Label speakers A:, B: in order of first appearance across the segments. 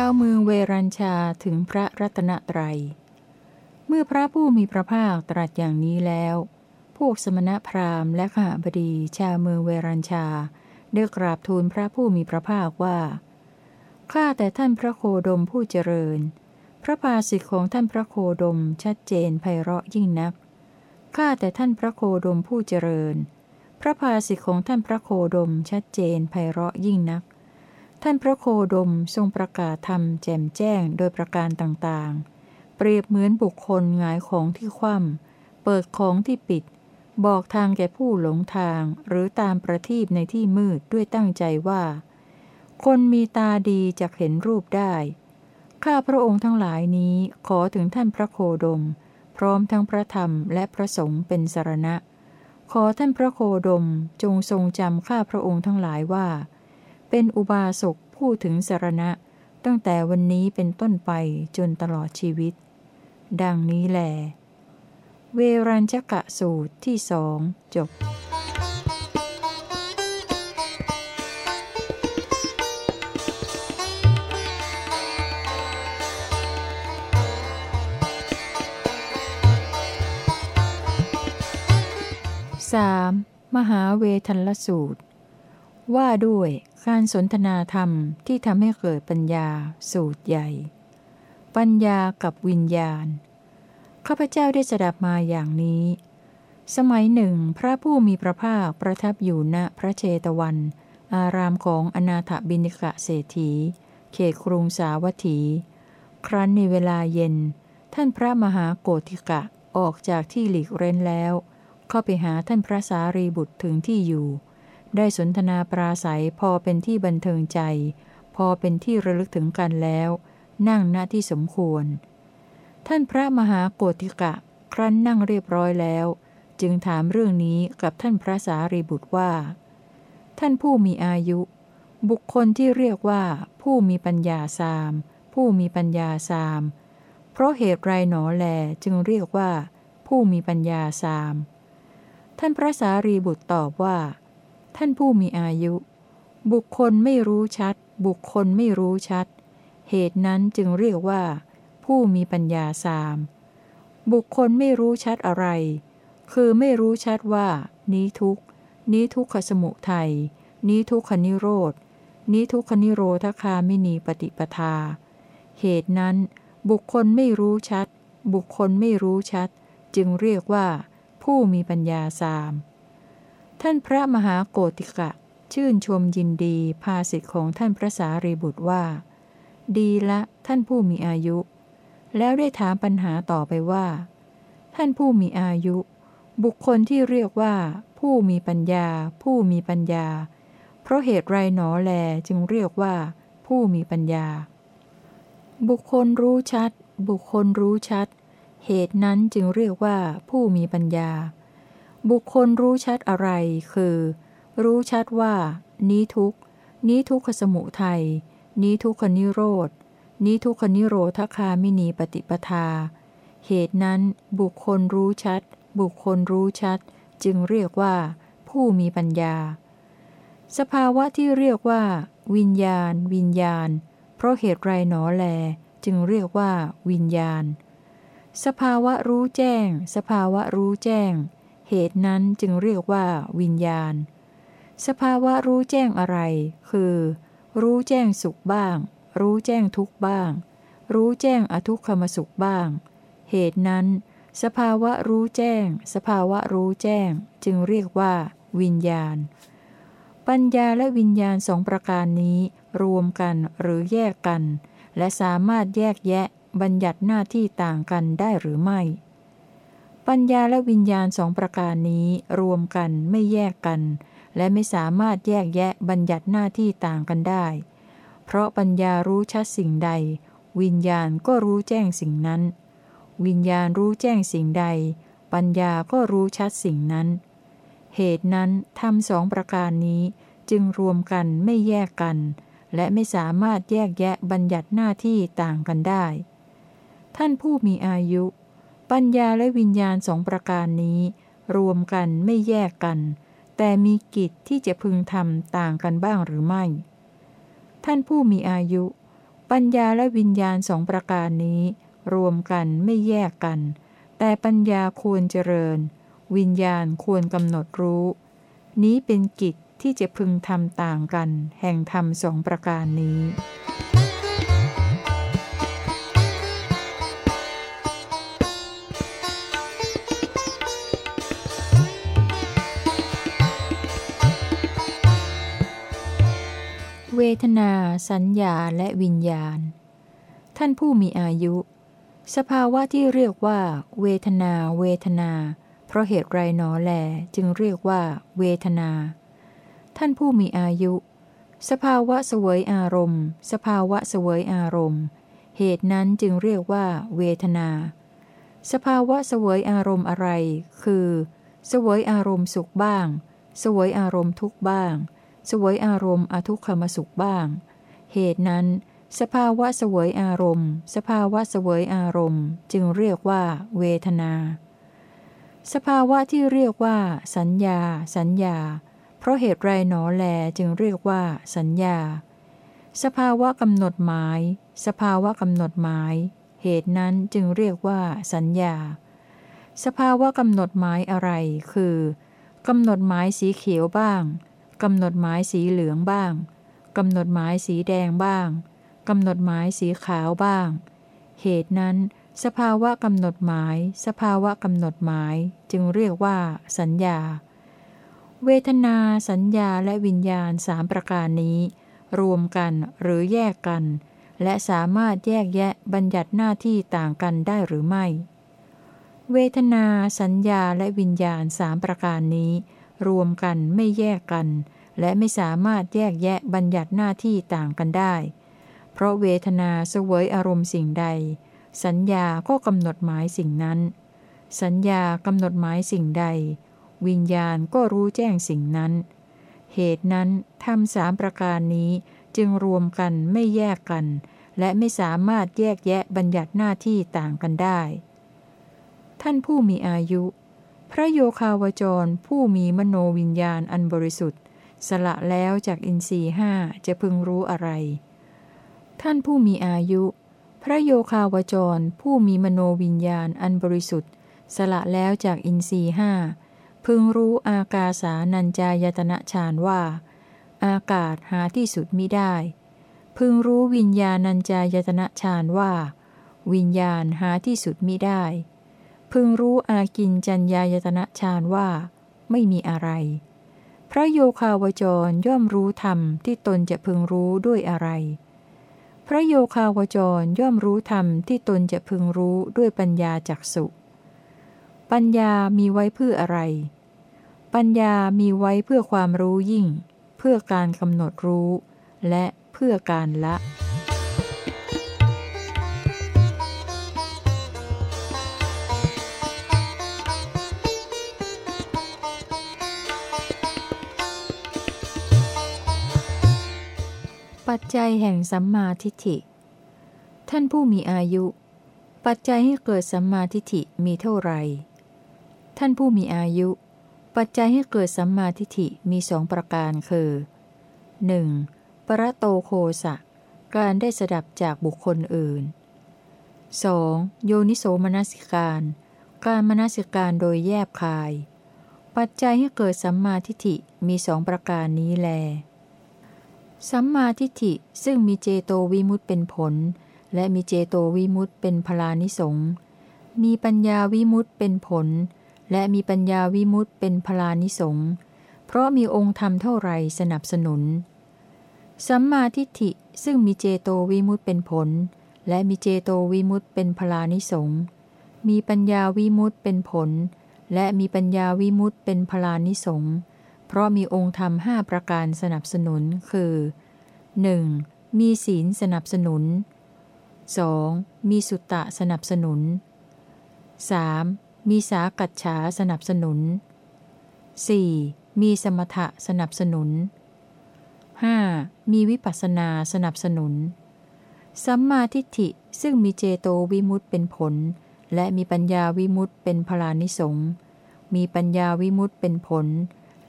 A: าวเมืองเวรัญชาถึงพระรัตนตรัย เมื่อพระผู้มีพระภาคตรัสอย่างนี้แล้ว พวกสมณพราหมณ์และข้าบดีชาวเมืองเวรัญชาได้กราบทูลพระผู้มีพระภาคว่า ข้าแต่ท่านพระโคดมผู้เจริญ พระภาสิทธิของท่านพระโคดมชัดเจนไพเราะยิ่งนัก ข้าแต่ท่านพระโคดมผู้เจริญ พระภาสิทธิของท่านพระโคดมชัดเจนไพเราะยิ่งนัก ท่านพระโคดมทรงประกาศธรรมแจ่มแจ้งโดยประการต่างๆ เปรียบเหมือนบุคคลหงายของที่คว่ำเปิดของที่ปิด บอกทางแก่ผู้หลงทางหรือตามประทีปในที่มืดด้วยตั้งใจว่า คนมีตาดีจะเห็นรูปได้ ข้าพระองค์ทั้งหลายนี้ขอถึงท่านพระโคดม พร้อมทั้งพระธรรมและพระสงฆ์เป็นสารณะ ขอท่านพระโคดมจงทรงจำข้าพระองค์ทั้งหลายว่า เป็นอุบาสกผู้ถึงสารณะ ตั้งแต่วันนี้เป็นต้นไปจนตลอดชีวิต ดังนี้แหลเวรัญชกะสูตรที่สองจบ 3. มหาเวทันลสูตร ว่าด้วย การสนทนาธรรมที่ทำให้เกิดปัญญา สูตรใหญ่ ปัญญากับวิญญาณ ข้าพเจ้าได้สดับมาอย่างนี้ สมัยหนึ่ง พระผู้มีพระภาคประทับอยู่ณพระเชตวัน อารามของอนาถบินิกะเศรษฐี เขตกรุงสาวัตถี ครั้นในเวลาเย็น ท่านพระมหาโกธิกะออกจากที่หลีกเร้นแล้ว เข้าไปหาท่านพระสารีบุตรถึงที่อยู่ ได้สนทนาปราศัยพอเป็นที่บันเทิงใจ พอเป็นที่ระลึกถึงกันแล้ว นั่งณที่สมควร ท่านพระมหาโกธิกะ ครั้นนั่งเรียบร้อยแล้ว จึงถามเรื่องนี้กับท่านพระสารีบุตรว่า ท่านผู้มีอายุ บุคคลที่เรียกว่าผู้มีปัญญาสาม ผู้มีปัญญาสาม เพราะเหตุไรหนอแลจึงเรียกว่า ผู้มีปัญญาสาม ท่านพระสารีบุตรตอบว่า ท่านผู้มีอายุ บุคคลไม่รู้ชัด บุคคลไม่รู้ชัด เหตุนั้นจึงเรียกว่า ผู้มีปัญญาสาม บุคคลไม่รู้ชัดอะไร คือไม่รู้ชัดว่า นี้ทุกนี้ทุกขสมุทัยนี้ทุกขนิโรธนี้ทุกขนิโรธคาไมินีปฏิปทา เหตุนั้น บุคคลไม่รู้ชัด บุคคลไม่รู้ชัด จึงเรียกว่า ผู้มีปัญญาสาม ท่านพระมหาโกติกะ ชื่นชมยินดีภาสิทธิของท่านพระสารีบุตรว่า ดีละท่านผู้มีอายุ แล้วได้ถามปัญหาต่อไปว่า ท่านผู้มีอายุ บุคคลที่เรียกว่า ผู้มีปัญญา ผู้มีปัญญา เพราะเหตุไรหนอแลจึงเรียกว่า ผู้มีปัญญา บุคคลรู้ชัด บุคคลรู้ชัด เหตุนั้นจึงเรียกว่าผู้มีปัญญา บุคคลรู้ชัดอะไร คือ รู้ชัดว่า นี้ทุกนี้ทุกขสมุทัย นี้ทุกขนิโรธ นี้ทุกขนิโรธคามินีปฏิปทา เหตุนั้น บุคคลรู้ชัด บุคคลรู้ชัด จึงเรียกว่า ผู้มีปัญญา สภาวะที่เรียกว่า วิญญาณ วิญญาณ เพราะเหตุไรหนอแล จึงเรียกว่า วิญญาณ สภาวะรู้แจ้ง สภาวะรู้แจ้ง เหตุนั้นจึงเรียกว่า วิญญาณ สภาวะรู้แจ้งอะไร คือ รู้แจ้งสุขบ้าง รู้แจ้งทุกข์บ้าง รู้แจ้งอทุกขมสุขบ้าง เหตุนั้น สภาวะรู้แจ้ง สภาวะรู้แจ้ง จึงเรียกว่า วิญญาณ ปัญญาและวิญญาณสองประการนี้ รวมกันหรือแยกกัน และสามารถแยกแยะบัญญัติหน้าที่ต่างกันได้หรือไม่ ปัญญาและวิญญาณสองประการนี้รวมกันไม่แยกกัน และไม่สามารถแยกแยะบัญญัติหน้าที่ต่างกันได้ เพราะปัญญารู้ชัดสิ่งใด วิญญาณก็รู้แจ้งสิ่งนั้น วิญญาณรู้แจ้งสิ่งใด ปัญญาก็รู้ชัดสิ่งนั้น เหตุนั้นทำสองประการนี้จึงรวมกันไม่แยกกัน และไม่สามารถแยกแยะบัญญัติหน้าที่ต่างกันได้ ท่านผู้มีอายุ ปัญญาและวิญญาณสองประการนี้ รวมกันไม่แยกกัน แต่มีกิจที่จะพึงทำต่างกันบ้างหรือไม่ ท่านผู้มีอายุปปัญญาและวิญญาณสองประการนี้ รวมกันไม่แยกกัน แต่ปัญญาควรเจริญ วิญญาณควรกำหนดรู้ นี้เป็นกิจที่จะพึงทำต่างกัน แห่งธรรมสองประการนี้ ทนา สัญญาและวิญญาณ ท่านผู้มีอายุ สภาวะที่เรียกว่า เวทนา เวทนา เพราะเหตุไรหนอแลจึงเรียกว่า เวทนา ท่านผู้มีอายุ สภาวะเสวยอารมณ์ สภาวะเสวยอารมณ์ เหตุนั้นจึงเรียกว่า เวทนา สภาวะเสวยอารมณ์อะไร คือ เสวยอารมณ์สุขบ้าง เสวยอารมณ์ทุกบ้าง สวยอารมณ์อทุกขมสุขบ้าง เหตุนั้น สภาวะสวยอารมณ์ สภาวะสวยอารมณ์ จึงเรียกว่า เวทนา สภาวะที่เรียกว่า สัญญา สัญญา เพราะเหตุไรหนอแลจึงเรียกว่า สัญญา สภาวะกำหนดหมาย สภาวะกำหนดหมาย เหตุนั้นจึงเรียกว่า สัญญา สภาวะกำหนดหมายอะไร คือกำหนดหมายสีเขียวบ้าง กำหนดหมายสีเหลืองบ้างกำหนดหมายสีแดงบ้างกำหนดหมายสีขาวบ้าง เหตุนั้น สภาวะกำหนดหมาย สภาวะกำหนดหมายจึงเรียกว่า สัญญา เวทนา สัญญาและวิญญาณสามประการนี้ รวมกันหรือแยกกัน และสามารถแยกแยะบัญญัติหน้าที่ต่างกันได้หรือไม่ เวทนา สัญญาและวิญญาณสามประการนี้ รวมกันไม่แยกกัน และไม่สามารถแยกแยะบัญญัติหน้าที่ต่างกันได้ เพราะเวทนาเสวยอารมณ์สิ่งใด สัญญาก็กำหนดหมายสิ่งนั้น สัญญากำหนดหมายสิ่งใด วิญญาณก็รู้แจ้งสิ่งนั้น เหตุนั้นทำสามประการนี้จึงรวมกันไม่แยกกัน และไม่สามารถแยกแยะบัญญัติหน้าที่ต่างกันได้ ท่านผู้มีอายุ พระโยคาวจรผู้มีมโนวิญญาณอันบริสุทธิ์ สละแล้วจากอินทรีห้าจะพึงรู้อะไร ท่านผู้มีอายุ พระโยคาวจรผู้มีมโนวิญญาณอันบริสุทธิ์ สละแล้วจากอินทรีห้าพึงรู้อากาสานัญจายตนะฌานว่า อากาศหาที่สุดมิได้ พึงรู้วิญญาณัญจายตนะฌานว่า วิญญาณหาที่สุดมิได้ พึงรู้อากินจัญญายตนะฌานว่า ไม่มีอะไร พระโยคาวจรย่อมรู้ธรรมที่ตนจะพึงรู้ด้วยอะไร พระโยคาวจรย่อมรู้ธรรมที่ตนจะพึงรู้ด้วยปัญญาจักสุปัญญามีไว้เพื่ออะไร ปัญญามีไว้เพื่อความรู้ยิ่ง เพื่อการกำหนดรู้ และเพื่อการละ ปัจจัยแห่งสัมมาทิฏฐิ ท่านผู้มีอายุ ปัจจัยให้เกิดสัมมาทิฏฐิมีเท่าไหร่ ท่านผู้มีอายุ ปัจจัยให้เกิดสัมมาทิฏฐิมีสองประการคือ 1. ปรโตโคสะ การได้สดับจากบุคคลอื่น 2. โยนิโสมนสิการ การมนสิการโดยแยบคาย ปัจจัยให้เกิดสัมมาทิฏฐิมีสองประการนี้แล สัมมาทิฏฐิซึ่งมีเจโตวิมุตเป็นผล และมีเจโตวิมุตเป็นพลานิสงมีปัญญาวิมุตเป็นผล และมีปัญญาวิมุตเป็นพลานิสงเพราะมีองค์ธรรมเท่าไรสนับสนุน สัมมาทิฏฐิซึ่งมีเจโตวิมุตเป็นผล และมีเจโตวิมุตเป็นพลานิสงมีปัญญาวิมุตเป็นผล และมีปัญญาวิมุตเป็นพลานิสง เพราะมีองค์ธรรมห้าประการสนับสนุนคือ 1. มีศีลสนับสนุน 2. มีสุตตะสนับสนุน 3. มีสากัจฉาสนับสนุน 4. มีสมถะสนับสนุน 5. มีวิปัสสนาสนับสนุน สัมมาทิฏฐิซึ่งมีเจโตวิมุตต์เป็นผล และมีปัญญาวิมุตต์เป็นพลานิสงมีปัญญาวิมุตต์เป็นผล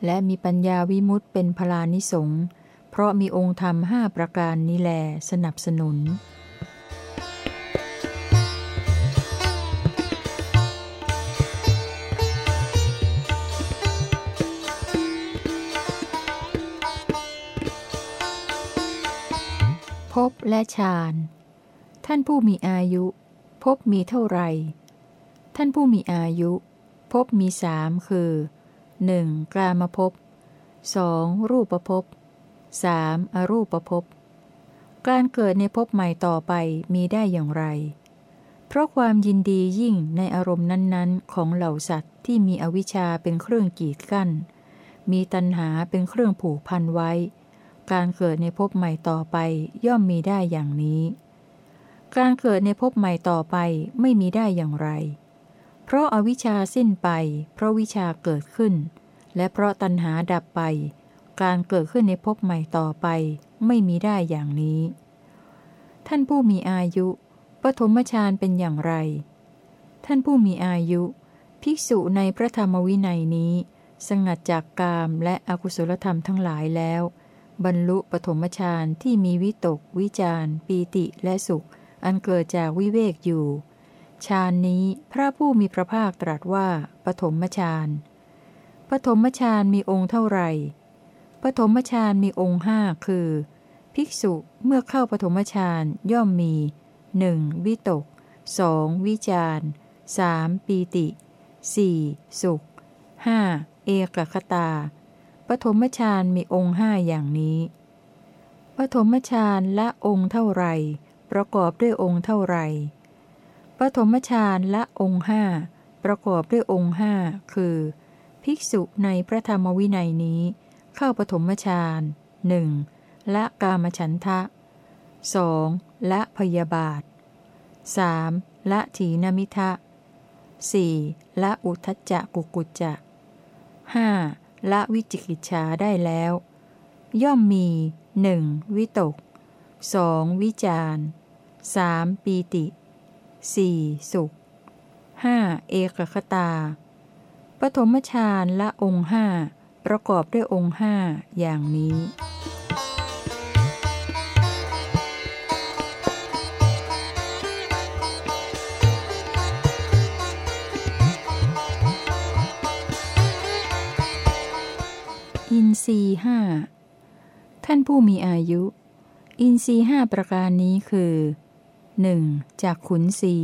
A: และมีปัญญาวิมุตเป็นพลานิสงเพราะมีองค์ธรรมห้าประการนี้แลสนับสนุนภพและฌาน ท่านผู้มีอายุภพมีเท่าไร ท่านผู้มีอายุภพมีสามคือ 1. กามภพ 2. รูปภพ 3. อรูปภพการเกิดในภพใหม่ต่อไปมีได้อย่างไร เพราะความยินดียิ่งในอารมณ์นั้นๆ ของเหล่าสัตว์ที่มีอวิชชาเป็นเครื่องกีดกั้น มีตัณหาเป็นเครื่องผูกพันไว้ การเกิดในภพใหม่ต่อไปย่อมมีได้อย่างนี้ การเกิดในภพใหม่ต่อไปไม่มีได้อย่างไร เพราะอาวิชชาสิ้นไป เพราะวิชาเกิดขึ้น และเพราะตัณหาดับไป การเกิดขึ้นในภพใหม่ต่อไป ไม่มีได้อย่างนี้ ท่านผู้มีอายุปฐมฌานเป็นอย่างไร ท่านผู้มีอายุ ภิกษุในพระธรรมวินัยนี้ สงัดจากกามและอกุศลธรรมทั้งหลายแล้ว บรรลุปฐมฌานที่มีวิตก วิจารปีติและสุข อันเกิดจากวิเวกอยู่ ฌานนี้พระผู้มีพระภาคตรัสว่าปฐมฌานปฐมฌานมีองค์เท่าไหร่ปฐมฌานมีองค์ห้าคือ ภิกษุเมื่อเข้าปฐมฌานย่อมมีหนึ่งวิตกสองวิจารสามปีติสี่สุขห้าเอกคตาปฐมฌานมีองค์ห้าอย่างนี้ปฐมฌานละองค์เท่าไรประกอบด้วยองค์เท่าไร ฐมฌานละองค์ห้าประกอบด้วยองค์ห้าคือ ภิกษุในพระธรรมวินัยนี้ เข้าปฐมฌานหนึ่งละกามฉันทะ 2. ละพยาบาท 3. ละถีนมิทะ 4. ละอุทจจะกุกุจจะ 5. ละวิจิกิจชาได้แล้ว ย่อมมี 1. วิตก 2. วิจาร 3. ปีติ 4. สุข 5. เอกคตา ปฐมฌานละองค์ห้าประกอบด้วยองค์ห้าอย่างนี้อินทรีห้าท่านผู้มีอายุ อินทรีห้าประการนี้คือ 1. จากขุนสี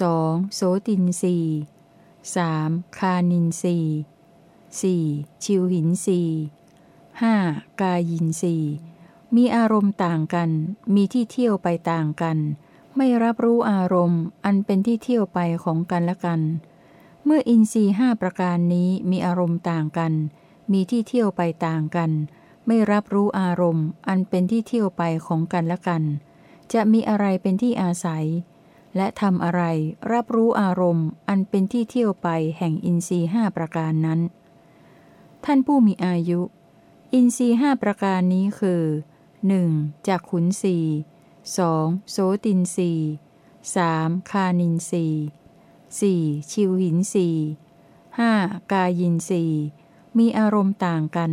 A: สองโสตินสีสามคานินสีสี่ชิวหินสีห้ากายินสีมีอารมณ์ต่างกัน มีที่เที่ยวไปต่างกัน ไม่รับรู้อารมณ์ อันเป็นที่เที่ยวไปของกันและกัน เมื่ออินทรีห้าประการนี้มีอารมณ์ต่างกัน มีที่เที่ยวไปต่างกัน ไม่รับรู้อารมณ์ อันเป็นที่เที่ยวไปของกันและกัน จะมีอะไรเป็นที่อาศัย และทำอะไรรับรู้อารมณ์อันเป็นที่เที่ยวไปแห่งอินทรีห้าประการนั้น ท่านผู้มีอายุ อินทรีห้าประการนี้คือ 1. จากขุนสีสองโสตินสีสามคานินสีสี่ชิวหินสีห้ากายินสีมีอารมณ์ต่างกัน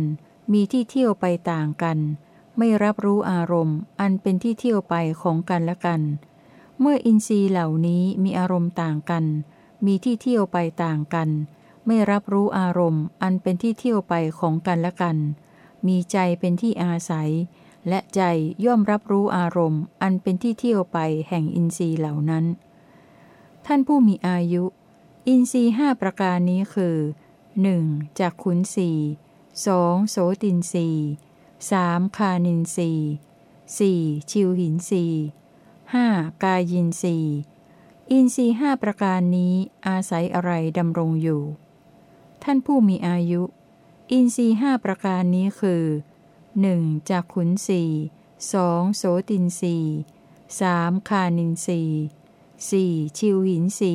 A: มีที่เที่ยวไปต่างกัน ไม่รับรู้อารมณ์ อันเป็นที่เที่ยวไปของกันและกัน เมื่ออินทรีย์เหล่านี้มีอารมณ์ต่างกัน มีที่เที่ยวไปต่างกัน ไม่รับรู้อารมณ์ อันเป็นที่เที่ยวไปของกันและกัน มีใจเป็นที่อาศัย และใจย่อมรับรู้อารมณ์ อันเป็นที่เที่ยวไปแห่งอินทรีย์เหล่านั้น ท่านผู้มีอายุ อินทรีย์ห้าประการนี้คือหนึ่งจากขุนสีสองโสตินสี สามคานินสีสี่ชิวหินสีห้ากายินสีอินสีห้าประการนี้อาศัยอะไรดำรงอยู่ ท่านผู้มีอายุ อินสีห้าประการนี้คือหนึ่งจากขุนสีสองโสตินสีสามคานินสีสี่ชิวหินสี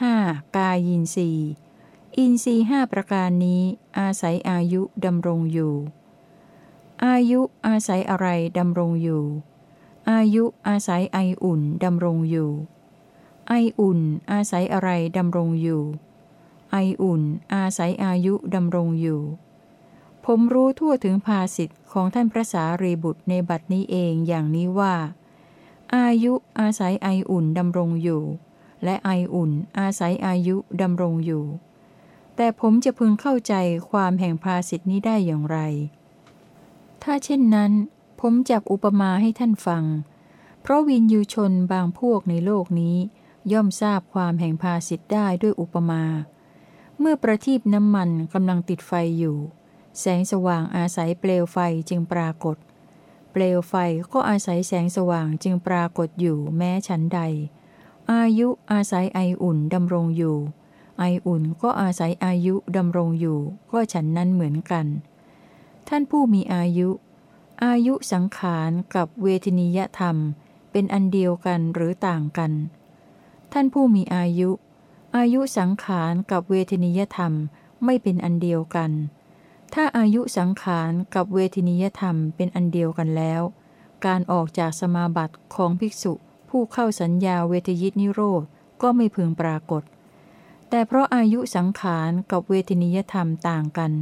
A: ห้ากายินสีอินทรีห้าประการนี้อาศัยอายุดำรงอยู่ อายุอาศัยอะไรดำรงอยู่ อายุอาศัยไออุ่นดำรงอยู่ ไออุ่นอาศัยอะไรดำรงอยู่ ไออุ่นอาศัยอายุดำรงอยู่ ผมรู้ทั่วถึงภาสิทธิ์ของท่านพระสารีบุตรในบัดนี้เองอย่างนี้ว่า อายุอาศัยไออุ่นดำรงอยู่ และไออุ่นอาศัยอายุดำรงอยู่ แต่ผมจะพึงเข้าใจความแห่งภาสิทธินี้ได้อย่างไร ถ้าเช่นนั้น ผมจักอุปมาให้ท่านฟัง เพราะวินยูชนบางพวกในโลกนี้ ย่อมทราบความแห่งภาสิทธิ์ได้ด้วยอุปมา เมื่อประทีปน้ำมันกำลังติดไฟอยู่ แสงสว่างอาศัยเปลวไฟจึงปรากฏ เปลวไฟก็อาศัยแสงสว่างจึงปรากฏอยู่แม้ฉันใด อายุอาศัยไออุ่นดำรงอยู่ ไออุ่นก็อาศัยอายุดำรงอยู่ ก็ฉันนั้นเหมือนกัน ท่านผู้มีอายุ อายุสังขารกับเวทนิยธรรม เป็นอันเดียวกันหรือต่างกัน ท่านผู้มีอายุ อายุสังขารกับเวทนิยธรรมไม่เป็นอันเดียวกัน ถ้าอายุสังขารกับเวทนิยธรรมเป็นอันเดียวกันแล้ว การออกจากสมาบัติของภิกษุผู้เข้าสัญญาเวทยิตนิโรธก็ไม่พึงปรากฏ แต่เพราะอายุสังขารกับเวทนิยธรรมต่างกัน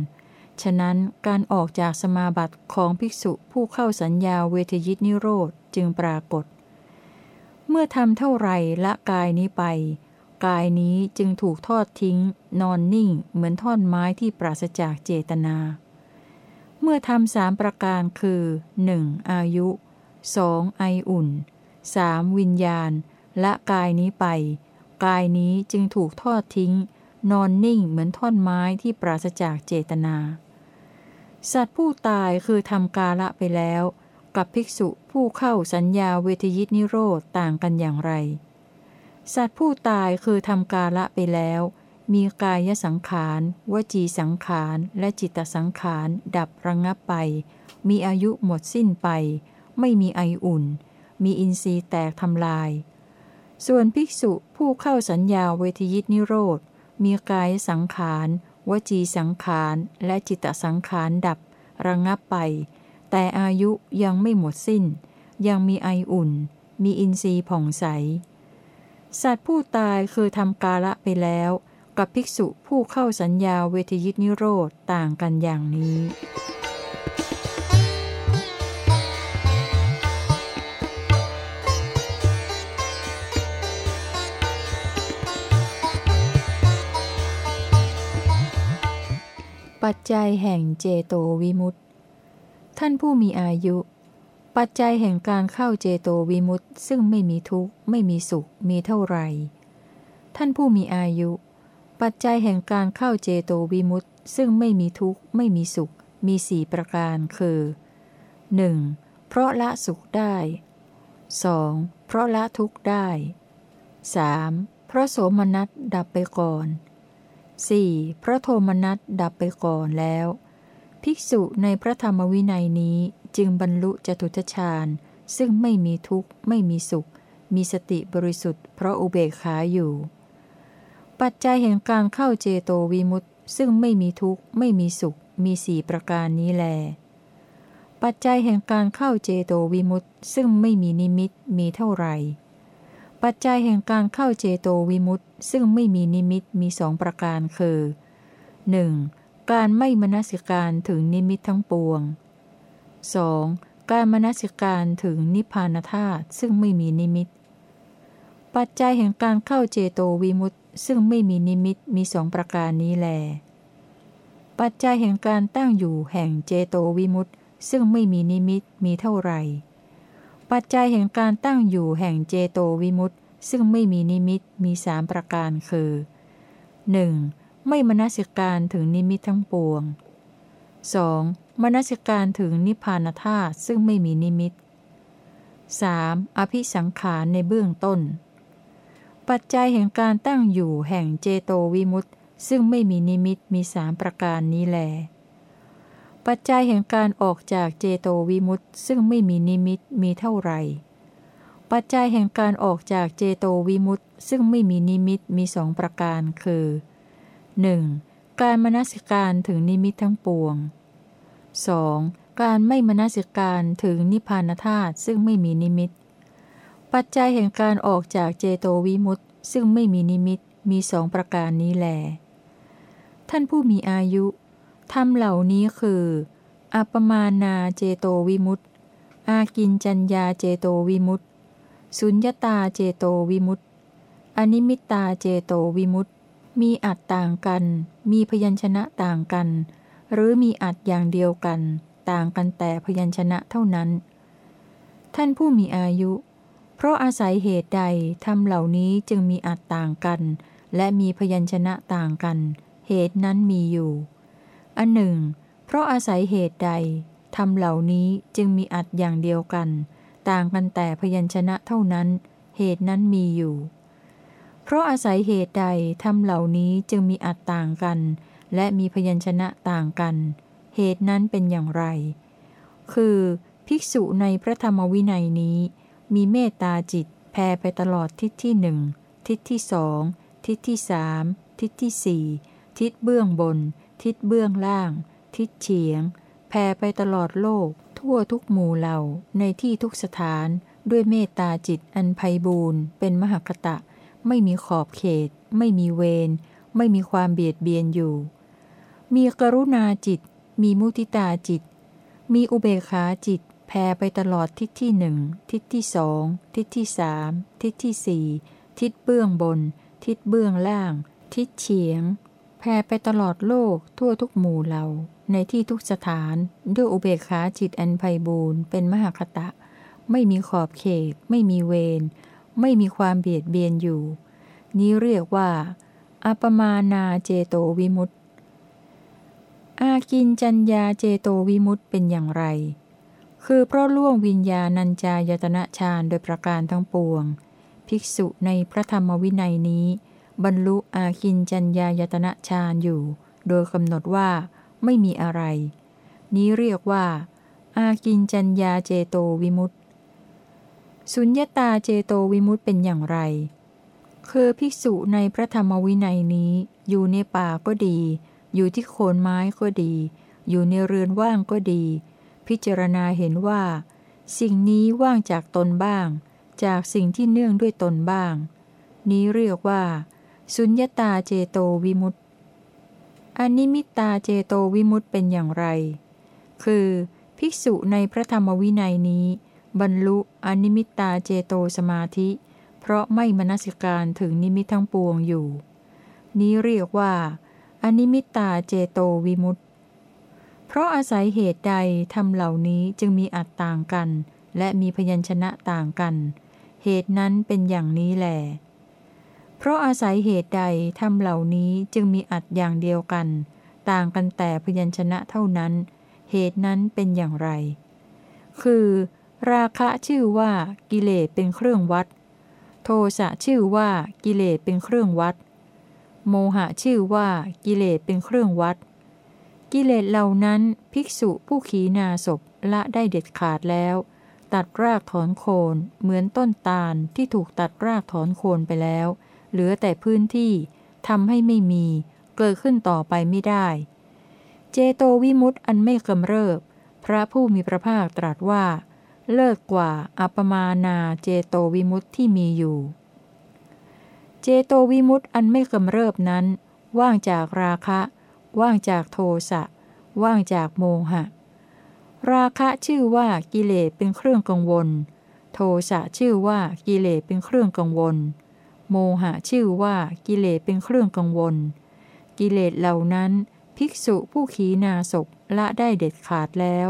A: ฉะนั้นการออกจากสมาบัติของภิกษุผู้เข้าสัญญาเวทยิตนิโรธจึงปรากฏ เมื่อทำเท่าไรละกายนี้ไป กายนี้จึงถูกทอดทิ้ง นอนนิ่งเหมือนท่อนไม้ที่ปราศจากเจตนา เมื่อทำสามประการคือ 1. อายุ 2. ไออุ่น 3. วิญญาณ ละกายนี้ไป กายนี้จึงถูกทอดทิ้ง นอนนิ่งเหมือนท่อนไม้ที่ปราศจากเจตนา สัตว์ผู้ตายคือทำกาละไปแล้ว กับภิกษุผู้เข้าสัญญาเวทยิตนิโรธต่างกันอย่างไร สัตว์ผู้ตายคือทำกาละไปแล้ว มีกายสังขาร วจีสังขาร และจิตสังขาร ดับระงงับไป มีอายุหมดสิ้นไป ไม่มีไออุ่น มีอินทรีย์แตกทำลาย ส่วนภิกษุผู้เข้าสัญญาเวทยิตนิโรธมีกายสังขาร วจีสังขารและจิตสังขารดับ ระงงับไป แต่อายุยังไม่หมดสิ้น ยังมีไออุ่น มีอินทรีย์ผ่องใส สัตว์ผู้ตายคือทำกาละไปแล้ว กับภิกษุผู้เข้าสัญญาเวทยิตนิโรธต่างกันอย่างนี้ ปัจจัยแห่งเจโตวิมุตติ ท่านผู้มีอายุ ปัจจัยแห่งการเข้าเจโตวิมุตติซึ่งไม่มีทุกข์ไม่มีสุขมีเท่าไหร่ ท่านผู้มีอายุ ปัจจัยแห่งการเข้าเจโตวิมุตติซึ่งไม่มีทุกข์ไม่มีสุข มีสี่ประการคือ 1. เพราะละสุขได้ 2. เพราะละทุกข์ได้ 3. เพราะโสมนัสดับไปก่อน 4. พระโทมนัสดับไปก่อนแล้ว ภิกษุในพระธรรมวินัยนี้จึงบรรลุจตุทชาญ ซึ่งไม่มีทุกข์ ไม่มีสุข มีสติบริสุทธิ์เพราะอุเบกขาอยู่ ปัจจัยแห่งการเข้าเจโตวิมุตติ ซึ่งไม่มีทุกข์ ไม่มีสุข มีสี่ประการนี้แล ปัจจัยแห่งการเข้าเจโตวิมุตติ ซึ่งไม่มีนิมิตมีเท่าไหร่ ปัจจัยแห่งการเข้าเจโตวิมุตติซึ่งไม่มีนิมิตมีสองประการคือ 1. การไม่มนสิการถึงนิมิตทั้งปวง 2. การมนสิการถึงนิพพานธาตุซึ่งไม่มีนิมิต ปัจจัยแห่งการเข้าเจโตวิมุตติซึ่งไม่มีนิมิตมีสองประการนี้แล ปัจจัยแห่งการตั้งอยู่แห่งเจโตวิมุตติซึ่งไม่มีนิมิตมีเท่าไหร่ ปัจจัยแห่งการตั้งอยู่แห่งเจโตวิมุตติซึ่งไม่มีนิมิตมีสามประการคือ 1. ไม่มนสิการถึงนิมิตทั้งปวง 2. มนสิการถึงนิพพานธาตุซึ่งไม่มีนิมิต 3. อภิสังขารในเบื้องต้น ปัจจัยแห่งการตั้งอยู่แห่งเจโตวิมุตติซึ่งไม่มีนิมิตมีสามประการนี้แล ปัจจัยแห่งการออกจากเจโตวิมุตติซึ่งไม่มีนิมิตมีเท่าไหร่ ปัจจัยแห่งการออกจากเจโตวิมุตติซึ่งไม่มีนิมิตมีสองประการคือ 1. การมนสิการถึงนิมิตทั้งปวง 2. การไม่มนสิการถึงนิพพานธาตุซึ่งไม่มีนิมิต ปัจจัยแห่งการออกจากเจโตวิมุตติซึ่งไม่มีนิมิตมีสองประการนี้แหลท่านผู้มีอายุ ธรรมเหล่านี้คือ อัปมานาเจโตวิมุตติ อากินจัญญาเจโตวิมุตติ สุญญตาเจโตวิมุตติ อนิมิตตาเจโตวิมุตติ มีอัดต่างกัน มีพยัญชนะต่างกัน หรือมีอัดอย่างเดียวกัน ต่างกันแต่พยัญชนะเท่านั้น ท่านผู้มีอายุ เพราะอาศัยเหตุใดทำเหล่านี้จึงมีอัตต่างกัน และมีพยัญชนะต่างกัน เหตุนั้นมีอยู่ อันหนึ่ง เพราะอาศัยเหตุใดทำเหล่านี้จึงมีอัดอย่างเดียวกัน ต่างกันแต่พยัญชนะเท่านั้น เหตุนั้นมีอยู่ เพราะอาศัยเหตุใดทำเหล่านี้จึงมีอัดต่างกัน และมีพยัญชนะต่างกัน เหตุนั้นเป็นอย่างไร คือภิกษุในพระธรรมวินัยนี้ มีเมตตาจิตแผ่ไปตลอดทิศที่หนึ่งทิศที่สองทิศที่สามทิศที่สี่ทิศเบื้องบน ทิศเบื้องล่าง ทิศเฉียง แผ่ไปตลอดโลก ทั่วทุกหมู่เหล่า ในที่ทุกสถาน ด้วยเมตตาจิตอันไพบูรณ์เป็นมหคตะ ไม่มีขอบเขต ไม่มีเวร ไม่มีความเบียดเบียนอยู่ มีกรุณาจิต มีมุติตาจิต มีอุเบกขาจิต แผ่ไปตลอดทิศที่หนึ่ง ทิศที่สอง ทิศที่สาม ทิศที่สี่ ทิศเบื้องบน ทิศเบื้องล่าง ทิศเฉียง ผ่ไปตลอดโลกทั่วทุกหมู่เหล่า ในที่ทุกสถานด้วยอุเบกขาจิตอันไพบูรณ์เป็นมหคตะ ไม่มีขอบเขต ไม่มีเวรไม่มีความเบียดเบียนอยู่ นี้เรียกว่าอัปมานาเจโตวิมุตติ อากินจัญญาเจโตวิมุตติเป็นอย่างไร คือเพราะล่วงวิญญาณัญจายตนะฌานโดยประการทั้งปวง ภิกษุในพระธรรมวินัยนี้ บรรลุอากินจัญญายตนะฌานอยู่ โดยกำหนดว่าไม่มีอะไร นี้เรียกว่า อากินจัญญาเจโตวิมุตติสุญญตาเจโตวิมุตติเป็นอย่างไร คือภิกษุในพระธรรมวินัยนี้ อยู่ในป่าก็ดี อยู่ที่โคนไม้ก็ดี อยู่ในเรือนว่างก็ดี พิจารณาเห็นว่า สิ่งนี้ว่างจากตนบ้าง จากสิ่งที่เนื่องด้วยตนบ้าง นี้เรียกว่า สุญญตาเจโตวิมุตติอนิมิตตาเจโตวิมุตเป็นอย่างไร คือ ภิกษุในพระธรรมวินัยนี้ บรรลุอนิมิตตาเจโตสมาธิ เพราะไม่มนสิการถึงนิมิตทั้งปวงอยู่ นี้เรียกว่า อนิมิตตาเจโตวิมุตเพราะอาศัยเหตุใดทำเหล่านี้จึงมีอัตต่างกัน และมีพยัญชนะต่างกัน เหตุนั้นเป็นอย่างนี้แหละ เพราะอาศัยเหตุใดทำเหล่านี้จึงมีอัดอย่างเดียวกัน ต่างกันแต่พยัญชนะเท่านั้น เหตุนั้นเป็นอย่างไร คือ ราคะชื่อว่ากิเลสเป็นเครื่องวัด โทสะชื่อว่ากิเลสเป็นเครื่องวัด โมหะชื่อว่ากิเลสเป็นเครื่องวัด กิเลสเหล่านั้นภิกษุผู้ขีนาศพละได้เด็ดขาดแล้ว ตัดรากถอนโคนเหมือนต้นตาลที่ถูกตัดรากถอนโคนไปแล้ว เหลือแต่พื้นที่ทำให้ไม่มี เกิดขึ้นต่อไปไม่ได้ เจโตวิมุตต์อันไม่กำเริบ พระผู้มีพระภาคตรัสว่า เลิกกว่าอัปมานาเจโตวิมุตต์ที่มีอยู่ เจโตวิมุตต์อันไม่กำเริบนั้น ว่างจากราคะ ว่างจากโทสะ ว่างจากโมหะ ราคะชื่อว่ากิเลสเป็นเครื่องกังวล โทสะชื่อว่ากิเลสเป็นเครื่องกังวล โมหะชื่อว่ากิเลสเป็นเครื่องกังวล กิเลสเหล่านั้น ภิกษุผู้ขีนาศพละได้เด็ดขาดแล้ว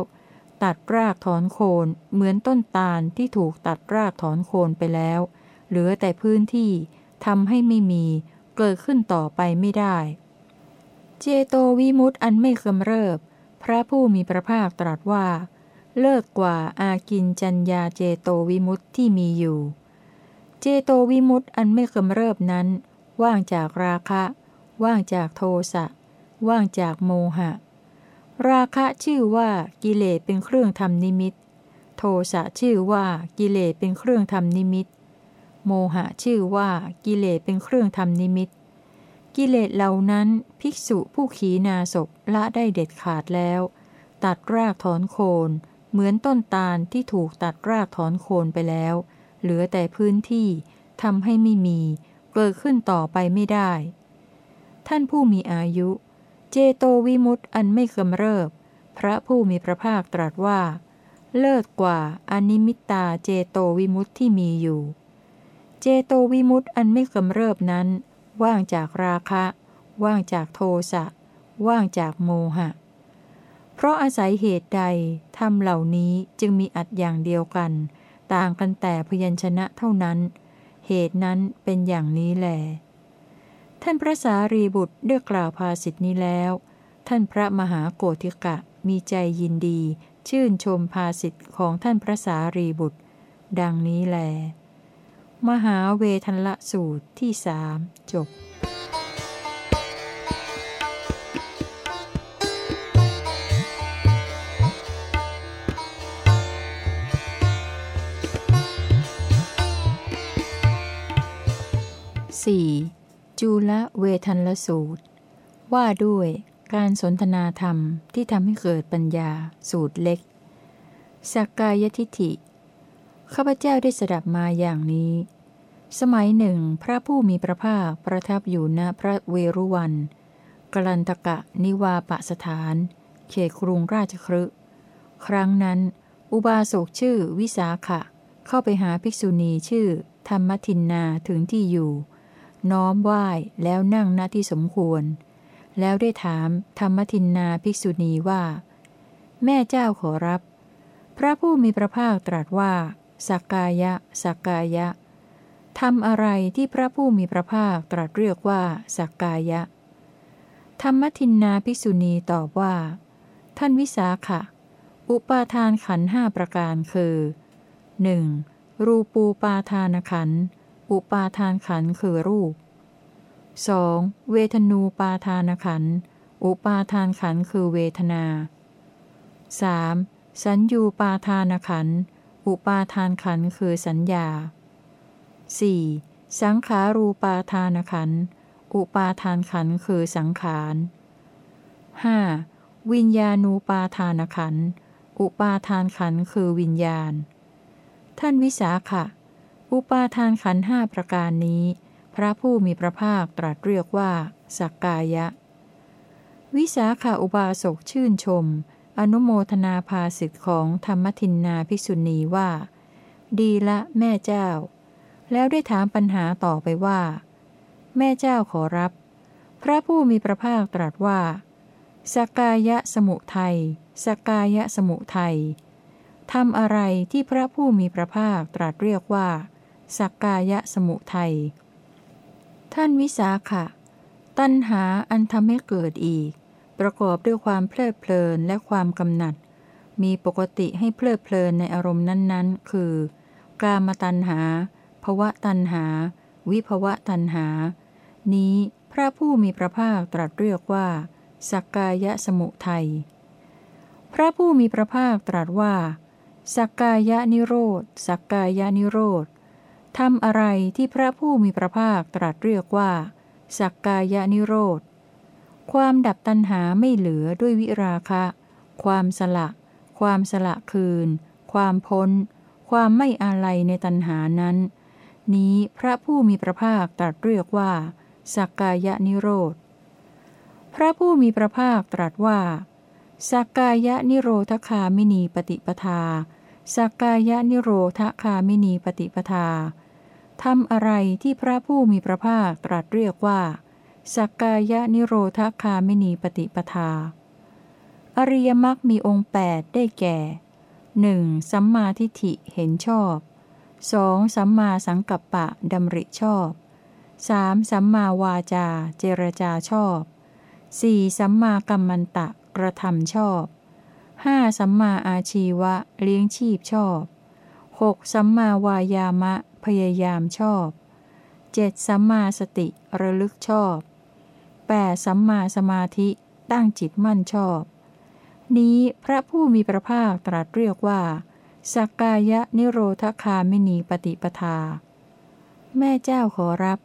A: ตัดรากถอนโคนเหมือนต้นตาลที่ถูกตัดรากถอนโคนไปแล้ว เหลือแต่พื้นที่ทำให้ไม่มีเกิดขึ้นต่อไปไม่ได้ เจโตวิมุตต์อันไม่กำเริบ พระผู้มีพระภาคตรัสว่า เลิกกว่าอากินจัญญาเจโตวิมุตต์ที่มีอยู่ เจโตวิมุตต์อันไม่กำเริบนั้น ว่างจากราคะ ว่างจากโทสะ ว่างจากโมหะ ราคะชื่อว่ากิเลสเป็นเครื่องทำนิมิต โทสะชื่อว่ากิเลสเป็นเครื่องทำนิมิต โมหะชื่อว่ากิเลสเป็นเครื่องทำนิมิต กิเลสเหล่านั้นภิกษุผู้ขีนาศพละได้เด็ดขาดแล้ว ตัดรากถอนโคน เหมือนต้นตาลที่ถูกตัดรากถอนโคนไปแล้ว เหลือแต่พื้นที่ทำให้ไม่มี เกิดขึ้นต่อไปไม่ได้ ท่านผู้มีอายุ เจโตวิมุตต์อันไม่กำเริบ พระผู้มีพระภาคตรัสว่า เลิศกว่าอนิมิตตาเจโตวิมุตต์ที่มีอยู่ เจโตวิมุตต์อันไม่กำเริบนั้น ว่างจากราคะ ว่างจากโทสะ ว่างจากโมหะ เพราะอาศัยเหตุใดธรรมเหล่านี้จึงมีอัดอย่างเดียวกัน ต่างกันแต่พยัญชนะเท่านั้น เหตุนั้นเป็นอย่างนี้แหลท่านพระสารีบุตรได้กล่าวภาสิทธินี้แล้ว ท่านพระมหาโกธิกะมีใจยินดี ชื่นชมภาสิทธิของท่านพระสารีบุตร ดังนี้แล มหาเวทันละสูตรที่สามจบ 4. จูลเวทันละสูตร ว่าด้วยการสนทนาธรรมที่ทำให้เกิดปัญญาสูตรเล็ก สักกายทิฐิ ข้าพเจ้าได้สดับมาอย่างนี้ สมัยหนึ่งพระผู้มีพระภาคประทับอยู่ณพระเวรุวันกลันตกะนิวาปสถาน เขตกรุงราชครึครั้งนั้น อุบาสกชื่อวิสาขะ เข้าไปหาภิกษุณีชื่อธรรมทินนาถึงที่อยู่ น้อมไหว้แล้วนั่งณที่สมควร แล้วได้ถามธรรมทินนาภิกษุณีว่า แม่เจ้าขอรับ พระผู้มีพระภาคตรัสว่า สักกายะ สักกายะทำอะไรที่พระผู้มีพระภาคตรัสเรียกว่า สักกายะ ธรรมทินนาภิกษุณีตอบว่า ท่านวิสาขะ อุปาทานขันห้าประการคือ 1. รูปูปาทานขัน อุปาทานขันคือรูป 2. เวทนูปาทานขัน อุปาทานขันคือเวทนา 3. สัญญูปาทานขัน อุปาทานขันคือสัญญา 4. สังขารูปาทานขัน อุปาทานขันคือสังขาร 5. วิญญาณูปาทานขัน อุปาทานขันคือวิญญาณ ท่านวิสาขะ อุปาทานขันห้าประการนี้ พระผู้มีพระภาคตรัสเรียกว่า สักกายะ วิสาขาอุบาสกชื่นชม อนุโมทนาภาสิทธิของธรรมทินนาภิกษุณีว่า ดีละแม่เจ้า แล้วได้ถามปัญหาต่อไปว่า แม่เจ้าขอรับ พระผู้มีพระภาคตรัสว่าสกายะสมุทัยสกายะสมุทัยทำอะไรที่พระผู้มีพระภาคตรัสเรียกว่า สักกายะสมุทัย ท่านวิสาขะ ตัณหาอันทำให้เกิดอีก ประกอบด้วยความเพลิดเพลินและความกำหนัด มีปกติให้เพลิดเพลินในอารมณ์นั้นๆ คือ กามตัณหาภวะตัณหา วิภวะตัณหา นี้พระผู้มีพระภาคตรัสเรียกว่า สักกายะสมุทัย พระผู้มีพระภาคตรัสว่า สักกายะนิโรธ สักกายะนิโรธ ทำอะไรที่พระผู้มีพระภาคตรัสเรียกว่า สักกายนิโรธ ความดับตัณหาไม่เหลือด้วยวิราคะ ความสละ ความสละคืน ความพ้น ความไม่อาลัยในตัณหานั้น นี้พระผู้มีพระภาคตรัสเรียกว่า สักกายนิโรธ พระผู้มีพระภาคตรัสว่า สักกายนิโรธคามินีปฏิปทาสักกายนิโรธคามินีปฏิปทา ทำอะไรที่พระผู้มีพระภาคตรัสเรียกว่า สักกายะนิโรธคามินีปฏิปทา อริยมรรคมีองค์แปดได้แก่ 1. สัมมาทิฏฐิเห็นชอบ 2. สัมมาสังกัปปะดำริชอบ 3. สัมมาวาจาเจรจาชอบ 4. สัมมากัมมันตะกระทำชอบ 5. สัมมาอาชีวะเลี้ยงชีพชอบ 6. สัมมาวายามะ พยายามชอบ 7. สัมมาสติระลึกชอบ 8. สัมมาสมาธิตั้งจิตมั่นชอบ นี้พระผู้มีพระภาคตรัสเรียกว่าสักกายะนิโรธคามินีปฏิปทา แม่เจ้าขอรับ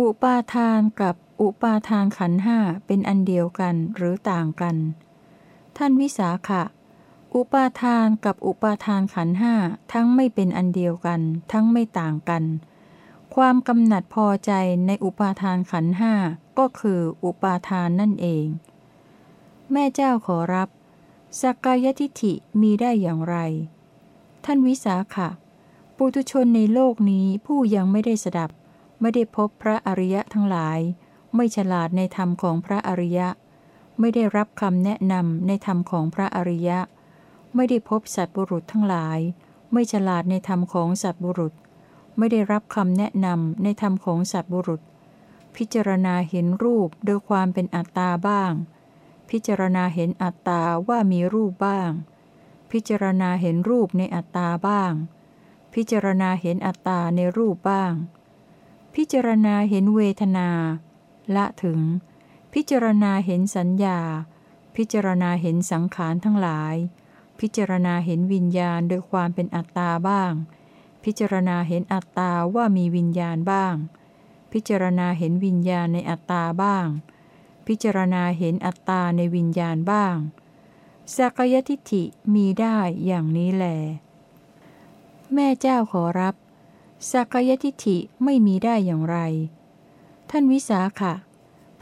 A: อุปาทานกับอุปาทานขันห้าเป็นอันเดียวกันหรือต่างกัน ท่านวิสาขะ อุปาทานกับอุปาทานขันห้าทั้งไม่เป็นอันเดียวกัน ทั้งไม่ต่างกัน ความกำหนัดพอใจในอุปาทานขันห้าก็คืออุปาทานนั่นเอง แม่เจ้าขอรับสักกายทิฐิมีได้อย่างไร ท่านวิสาขะ ปุถุชนในโลกนี้ผู้ยังไม่ได้สดับ ไม่ได้พบพระอริยะทั้งหลาย ไม่ฉลาดในธรรมของพระอริยะ ไม่ได้รับคำแนะนำในธรรมของพระอริยะ ไม่ได้พบสัตบุรุษทั้งหลาย ไม่ฉลาดในธรรมของสัตบุรุษ ไม่ได้รับคำแนะนำในธรรมของสัตบุรุษ พิจารณาเห็นรูปโดยความเป็นอัตตาบ้าง พิจารณาเห็นอัตตาว่ามีรูปบ้าง พิจารณาเห็นรูปในอัตตาบ้าง พิจารณาเห็นอัตตาในรูปบ้าง พิจารณาเห็นเวทนา ละถึง พิจารณาเห็นสัญญา พิจารณาเห็นสังขารทั้งหลาย พิจารณาเห็นวิญญาณโดยความเป็นอัตตาบ้าง พิจารณาเห็นอัตตาว่ามีวิญญาณบ้าง พิจารณาเห็นวิญญาณในอัตตาบ้าง พิจารณาเห็นอัตตาในวิญญาณบ้าง สักยทิฏฐิมีได้อย่างนี้แลแม่เจ้าขอรับสักยทิฏฐิไม่มีได้อย่างไร ท่านวิสาขะ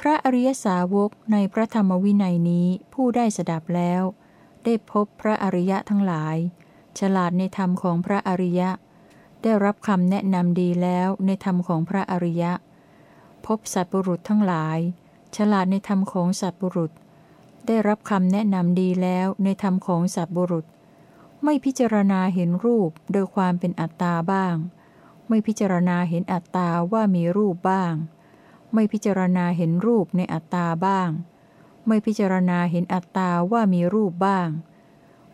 A: พระอริยสาวกในพระธรรมวินัยนี้ผู้ได้สดับแล้ว ได้พบพระอริยะทั้งหลาย ฉลาดในธรรมของพระอริยะ ได้รับคำแนะนำดีแล้วในธรรมของพระอริยะ พบสัตบุรุษทั้งหลาย ฉลาดในธรรมของสัตบุรุษ ได้รับคำแนะนำดีแล้วในธรรมของสัตบุรุษ ไม่พิจารณาเห็นรูปโดยความเป็นอัตตาบ้าง ไม่พิจารณาเห็นอัตตาว่ามีรูปบ้าง ไม่พิจารณาเห็นรูปในอัตตาบ้าง ไม่พิจารณาเห็นอัตตาว่ามีรูปบ้าง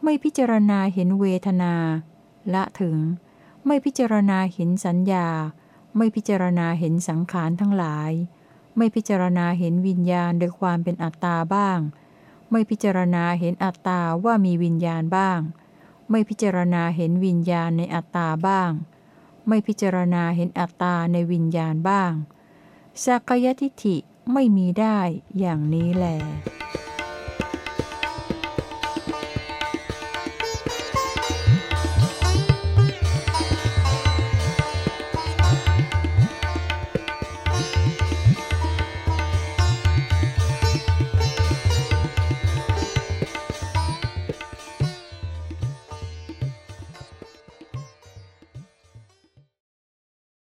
A: ไม่พิจารณาเห็นเวทนา ละถึง ไม่พิจารณาเห็นสัญญา ไม่พิจารณาเห็นสังขารทั้งหลาย ไม่พิจารณาเห็นวิญญาณโดยความเป็นอัตตาบ้าง ไม่พิจารณาเห็นอัตตาว่ามีวิญญาณบ้าง ไม่พิจารณาเห็นวิญญาณในอัตตาบ้าง ไม่พิจารณาเห็นอัตตาในวิญญาณบ้างสักยทิฏฐิ ไม่มีได้อย่างนี้แหละ